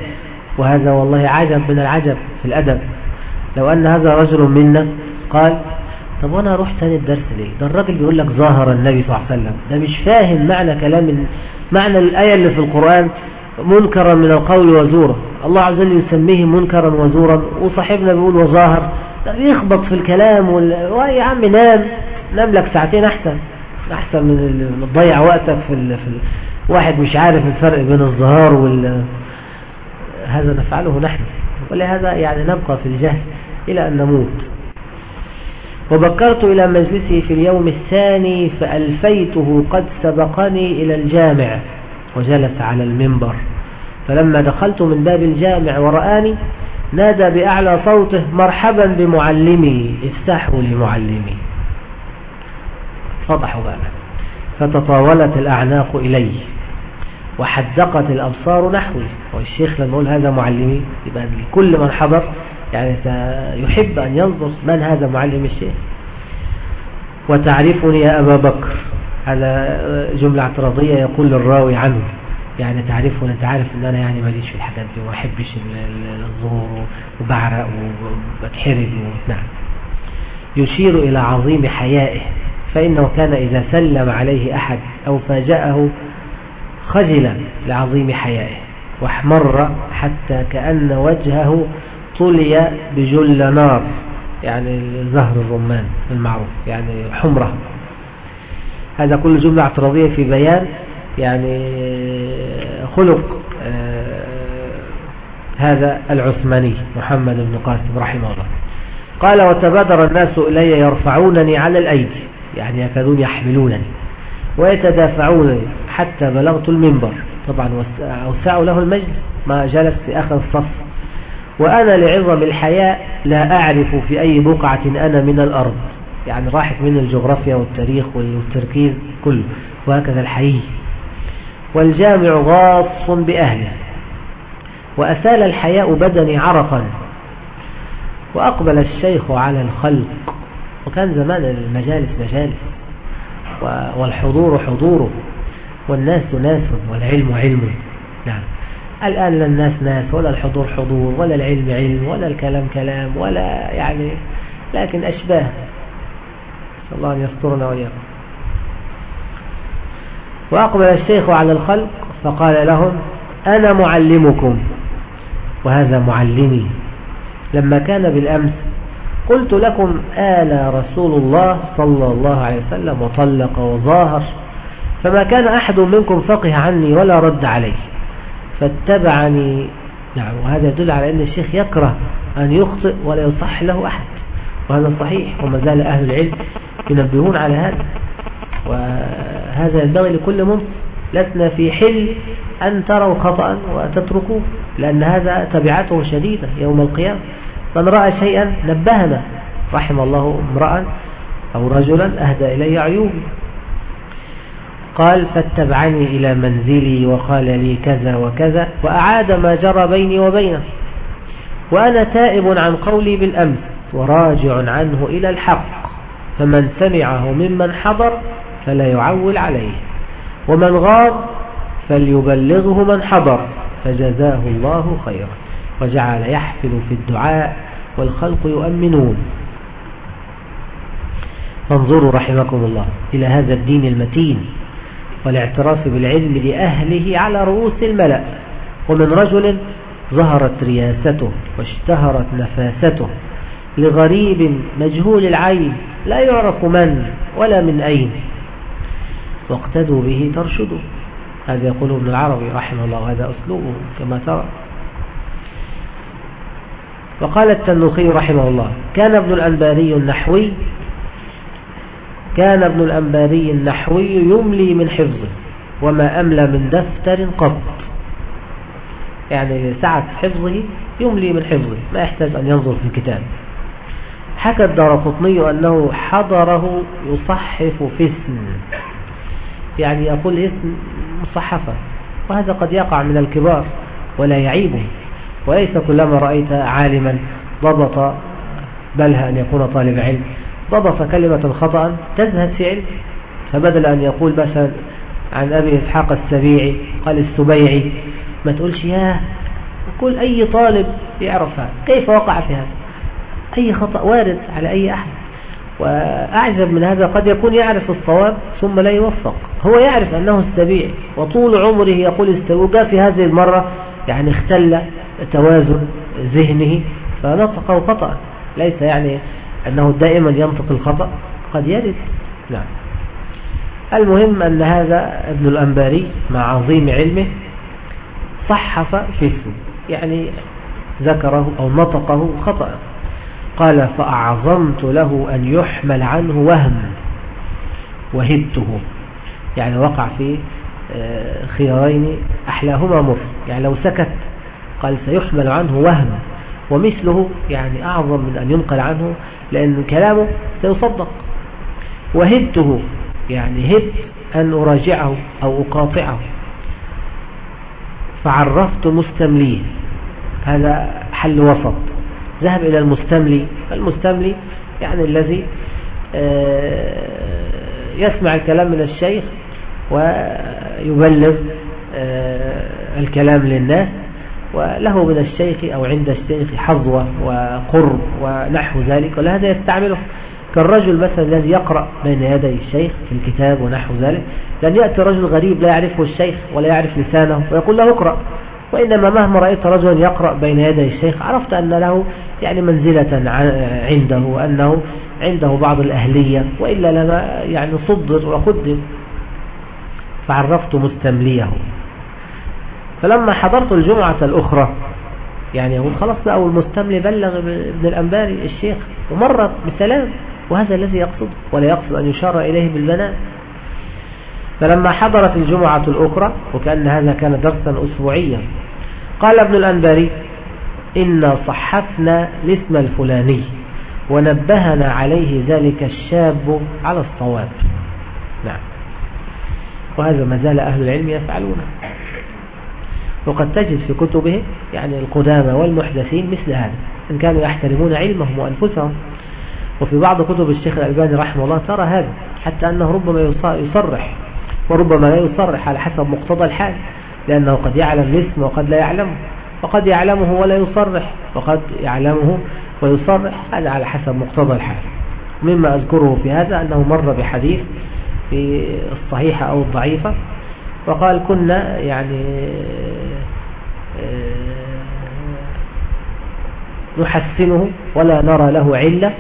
وهذا والله عجب من العجب في الأدب. لو أن هذا رجل منا قال طب وأنا أروح ثاني الدرس ليه؟ ده الراجل بيقول لك ظاهر النبي صلى الله عليه وسلم. ده مش فاهم معنى كلام معنى الآية اللي في القرآن منكرا من القول وزورا الله عز وجل يسميه منكرا وزورا. وصاحبنا بيقول وظاهر. يخبط في الكلام وال... يا عم نام. نام لك ساعتين أحسن. أحسن من تضيع وقتك في, ال... في ال... واحد مش عارف الفرق بين الظهار وال هذا نفعله نحن. ولهذا يعني نبقى في الجهل إلى أن نموت. وبكرت إلى مجلسه في اليوم الثاني فألفيته قد سبقني إلى الجامع. وجلس على المنبر. فلما دخلت من باب الجامع ورآني نادى بأعلى صوته مرحبا بمعلمي افتحوا لمعلمي فضحوا بابا فتطاولت الأعناق إلي وحدقت الأبصار نحوي. والشيخ لما يقول هذا معلمي يبقى لكل من حضر يعني يحب أن ينظر من هذا معلم الشيخ. وتعرفني يا أبا بكر هذا جملة اعتراضية يقول للراوي عنه يعني تعرفني أنت عارف أن أنا يعني ماليش في الحاجات دي وما أحبش الظهور وبعرق وبتحرج نعم يشير إلى عظيم حيائه فإنه كان إذا سلم عليه أحد أو فاجأه خجل لعظيم حيائه واحمر حتى كأن وجهه طلي بجل نار يعني زهر الرمان المعروف يعني حمرة. هذا كل جملة اعتراضية في بيان يعني خلق آه، هذا العثماني محمد بن قاسم رحمه الله. قال وتبادر الناس إلي يرفعونني على الأيدي يعني يكادون يحملونني ويتدافعونني حتى بلغت المنبر. طبعا أوسعوا له المجلس ما جلس في آخر الصف. وأنا لعظم الحياء لا أعرف في أي بقعة أنا من الأرض. يعني راحت من الجغرافيا والتاريخ والتركيز كله وهكذا الحي والجامع غاص بأهله. وأسال الحياء بدني عرقا وأقبل الشيخ على الخلق. وكان زمان المجالس مجالس. والحضور حضوره. والناس ناس والعلم علم. نعم. الآن لا الناس ناس ولا الحضور حضور ولا العلم علم ولا الكلام كلام ولا يعني لكن أشباه. الله أن يسترنا وإياكم. وأقبل الشيخ على الخلق فقال لهم أنا معلمكم وهذا معلمي. لما كان بالأمس قلت لكم آل رسول الله صلى الله عليه وسلم وطلق وظاهر فما كان أحد منكم فقه عني ولا رد عليه فاتبعني. نعم وهذا يدل على أن الشيخ يكره أن يخطئ ولا يصح له أحد وهذا صحيح وما زال أهل العلم ينبهون على هذا. وهذا ينبغي لكل منصف لسنا في حل أن تروا خطأ وتتركوه لأن هذا تبعاته شديدة يوم القيامة. من رأى شيئا نبهنا رحم الله امرأ أو رجلا أهدى إلي عيوبي قال فاتبعني إلى منزلي وقال لي كذا وكذا وأعاد ما جرى بيني وبينه. وأنا تائب عن قولي بالأمس وراجع عنه إلى الحق. فمن سمعه ممن حضر فلا يعول عليه. ومن غاب فليبلغه من حضر فجزاه الله خيرا. وجعل يحفل في الدعاء والخلق يؤمنون. فانظروا رحمكم الله إلى هذا الدين المتين والاعتراف بالعلم لأهله على رؤوس الملأ. ومن رجل ظهرت رياسته واشتهرت نفاسته لغريب مجهول العين لا يعرف من ولا من أين. واقتدوا به ترشدوا. هذا يقول ابن العربي رحمه الله وهذا أسلوبه كما ترى. وقال التنوخي رحمه الله كان ابن الأنباري النحوي كان ابن الأنباري النحوي يملي من حفظه وما أملى من دفتر قط. يعني سعة حفظه يملي من حفظه ما يحتاج أن ينظر في الكتاب. حكى الدار قطني أنه حضره يصحف اسم. يعني يقول اسم مصحفة. وهذا قد يقع من الكبار ولا يعيبه وليس كلما رأيت عالما ضبط بلها أن يكون طالب علم. ضبط كلمة خطأ تزهد في علم فبدل أن يقول مثلا عن أبي إسحاق السبيعي قال السبيعي ما تقولش ياه كل أي طالب يعرفها. كيف وقع في هذا؟ أي خطأ وارد على أي أحد. وأعجب من هذا قد يكون يعرف الصواب ثم لا يوفق. هو يعرف أنه السبيعي وطول عمره يقول استوى. جاء في هذه المرة يعني اختل توازن ذهنه فنطقه خطأ ليس يعني أنه دائما ينطق الخطأ قد يرد. نعم. المهم أن هذا ابن الأنباري مع عظيم علمه صحف في يعني ذكره أو نطقه خطأ. قال فأعظمت له أن يحمل عنه وهم وهبته. يعني وقع في آه، خيارين أحلاهما مر. يعني لو سكت قال سيحمل عنه وهم ومثله يعني أعظم من أن ينقل عنه لأن كلامه سيصدق. وهبته يعني هب أن أراجعه أو أقاطعه. فعرفت مستمليه. هذا حل وسط. ذهب إلى المستملي المستملي يعني الذي آه، يسمع الكلام من الشيخ ويبلغ آه، الكلام للناس وله من الشيخ أو عند الشيخ حظوة وقرب ونحو ذلك ولهذا يستعمله كالرجل مثلا الذي يقرأ بين يدي الشيخ في الكتاب ونحو ذلك لن يأتي رجل غريب لا يعرفه الشيخ ولا يعرف لسانه ويقول له اقرأ وإنما مهما رأيت رجلا يقرأ بين يدي الشيخ عرفت أن له يعني منزلة عنده وأنه عنده بعض الأهلية وإلا لما يعني صدر وقدم فعرفت مستمليه. فلما حضرت الجمعة الأخرى يعني يقول خلاص بقى والمستملي بلغ ابن الأنباري الشيخ ومر بسلام وهذا الذي يقصد ولا يقصد أن يشار إليه بالبنات فلما حضرت الجمعة الأخرى وكأن هذا كان درسا أسبوعيا قال ابن الأنباري إنا صحفنا الاسم الفلاني ونبهنا عليه ذلك الشاب على الصواب. نعم. وهذا ما زال أهل العلم يفعلونه. وقد تجد في كتبه يعني القدامى والمحدثين مثل هذا إن كانوا يحترمون علمهم وأنفسهم. وفي بعض كتب الشيخ الألباني رحمه الله ترى هذا حتى أنه ربما يصرح وربما لا يصرح على حسب مقتضى الحال لأنه قد يعلم الاسم وقد لا يعلمه. وقد يعلمه ولا يصرح. وقد يعلمه ويصرح. هذا على حسب مقتضى الحال. مما أذكره في هذا أنه مر بحديث في الصحيحة أو الضعيفة وقال كنا يعني آه، نحسنه ولا نرى له علة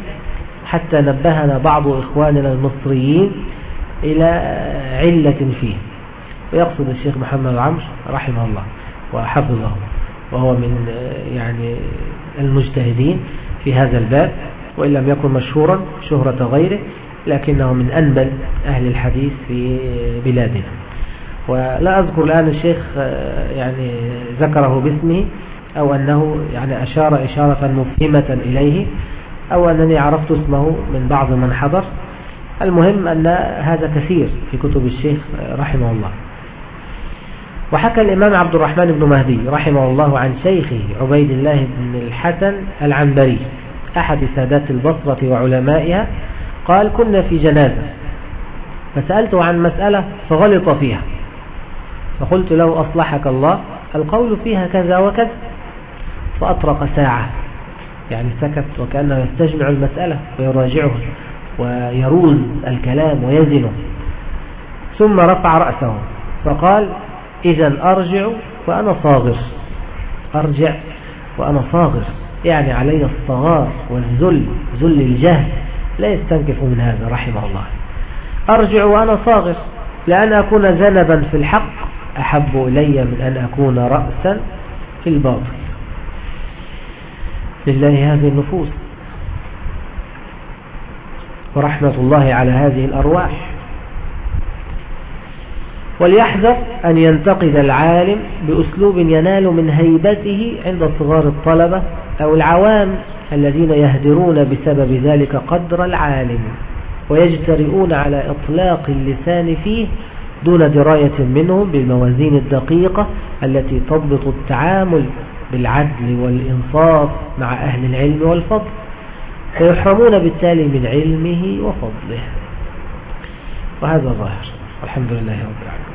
حتى نبهنا بعض إخواننا المصريين إلى علة فيه. ويقصد الشيخ محمد عمش رحمه الله وحفظه. وهو من يعني المجتهدين في هذا الباب وإن لم يكن مشهورا شهرة غيره لكنه من أنبل أهل الحديث في بلادنا. ولا أذكر الآن الشيخ يعني ذكره باسمه أو أنه يعني أشار إشارة مفهمة إليه أو أنني عرفت اسمه من بعض من حضر. المهم أن هذا كثير في كتب الشيخ رحمه الله. وحكى الإمام عبد الرحمن بن مهدي رحمه الله عن شيخه عبيد الله بن الحسن العنبري أحد سادات البصرة وعلمائها قال كنا في جنازة. فسألته عن مسألة فغلط فيها. فقلت له أصلحك الله القول فيها كذا وكذا. فأطرق ساعة. يعني سكت وكأنه يستجمع المسألة ويراجعها ويروز الكلام ويزنه. ثم رفع رأسه. فقال إذا أرجع وأنا صاغر. أرجع وأنا صاغر. يعني علي الصغار والذل ذل الجهل. لا يستنكف من هذا رحمه الله. أرجع وأنا صاغر. لأن أكون ذنبا في الحق أحب إلي من أن أكون رأسا في الباطل. لله هذه النفوس. ورحمة الله على هذه الأرواح. وليحذر أن ينتقد العالم بأسلوب ينال من هيبته عند صغار الطلبة أو العوام الذين يهدرون بسبب ذلك قدر العالم ويجترئون على إطلاق اللسان فيه دون دراية منهم بالموازين الدقيقة التي تضبط التعامل بالعدل والإنصاف مع أهل العلم والفضل. فيحرمون بالتالي من علمه وفضله. وهذا ظاهر والحمد لله رب العالمين.